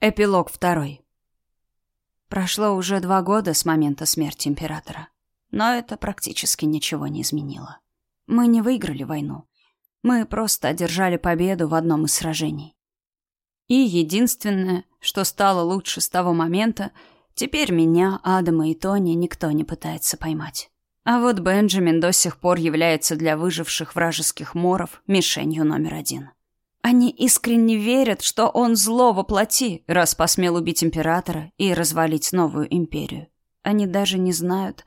Эпилог второй. Прошло уже два года с момента смерти императора. Но это практически ничего не изменило. Мы не выиграли войну. Мы просто одержали победу в одном из сражений. И единственное, что стало лучше с того момента, теперь меня, Адама и Тони никто не пытается поймать. А вот Бенджамин до сих пор является для выживших вражеских моров мишенью номер один. Они искренне верят, что он зло воплоти, раз посмел убить императора и развалить новую империю. Они даже не знают,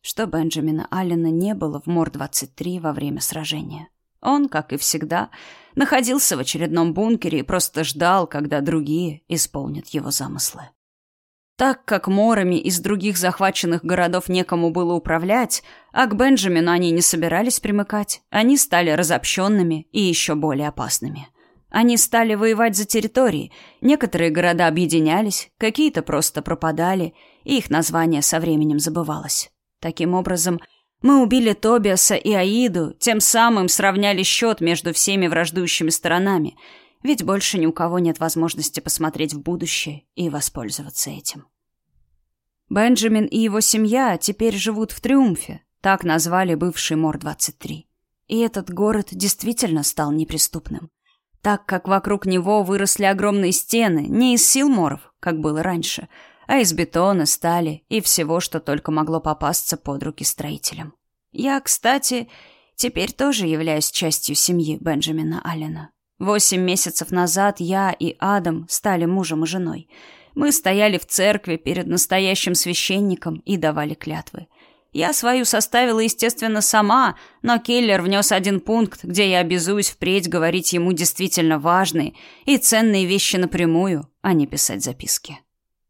что Бенджамина Аллена не было в Мор-23 во время сражения. Он, как и всегда, находился в очередном бункере и просто ждал, когда другие исполнят его замыслы. Так как морами из других захваченных городов некому было управлять, а к Бенджамину они не собирались примыкать, они стали разобщенными и еще более опасными. Они стали воевать за территории, некоторые города объединялись, какие-то просто пропадали, и их название со временем забывалось. Таким образом, мы убили Тобиаса и Аиду, тем самым сравняли счет между всеми враждующими сторонами – ведь больше ни у кого нет возможности посмотреть в будущее и воспользоваться этим. Бенджамин и его семья теперь живут в Триумфе, так назвали бывший Мор-23. И этот город действительно стал неприступным, так как вокруг него выросли огромные стены, не из сил Моров, как было раньше, а из бетона, стали и всего, что только могло попасться под руки строителям. Я, кстати, теперь тоже являюсь частью семьи Бенджамина Аллена. Восемь месяцев назад я и Адам стали мужем и женой. Мы стояли в церкви перед настоящим священником и давали клятвы. Я свою составила, естественно, сама, но Келлер внес один пункт, где я обязуюсь впредь говорить ему действительно важные и ценные вещи напрямую, а не писать записки.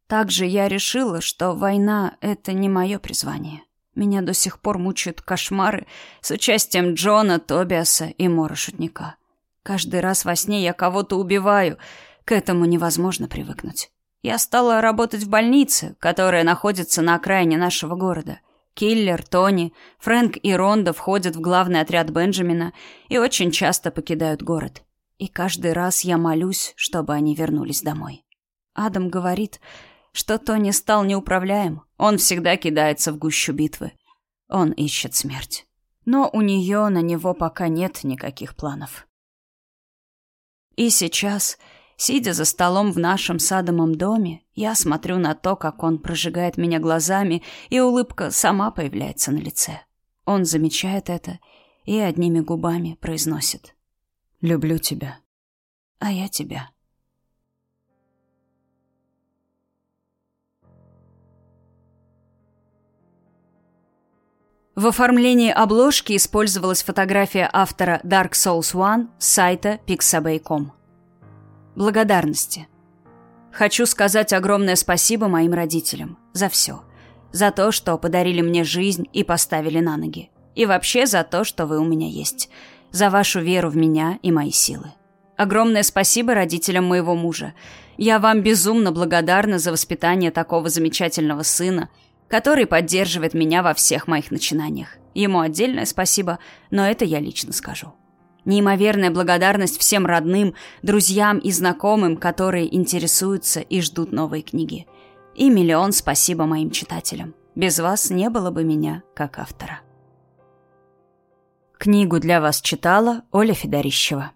Также я решила, что война — это не мое призвание. Меня до сих пор мучают кошмары с участием Джона, Тобиаса и Мора Шутника. Каждый раз во сне я кого-то убиваю. К этому невозможно привыкнуть. Я стала работать в больнице, которая находится на окраине нашего города. Киллер, Тони, Фрэнк и Ронда входят в главный отряд Бенджамина и очень часто покидают город. И каждый раз я молюсь, чтобы они вернулись домой. Адам говорит, что Тони стал неуправляем. Он всегда кидается в гущу битвы. Он ищет смерть. Но у нее на него пока нет никаких планов. И сейчас, сидя за столом в нашем садомом доме, я смотрю на то, как он прожигает меня глазами, и улыбка сама появляется на лице. Он замечает это и одними губами произносит. «Люблю тебя». «А я тебя». В оформлении обложки использовалась фотография автора Dark Souls One с сайта pixabay.com. Благодарности. Хочу сказать огромное спасибо моим родителям за все. За то, что подарили мне жизнь и поставили на ноги. И вообще за то, что вы у меня есть. За вашу веру в меня и мои силы. Огромное спасибо родителям моего мужа. Я вам безумно благодарна за воспитание такого замечательного сына – который поддерживает меня во всех моих начинаниях. Ему отдельное спасибо, но это я лично скажу. Неимоверная благодарность всем родным, друзьям и знакомым, которые интересуются и ждут новые книги. И миллион спасибо моим читателям. Без вас не было бы меня как автора. Книгу для вас читала Оля Федорищева.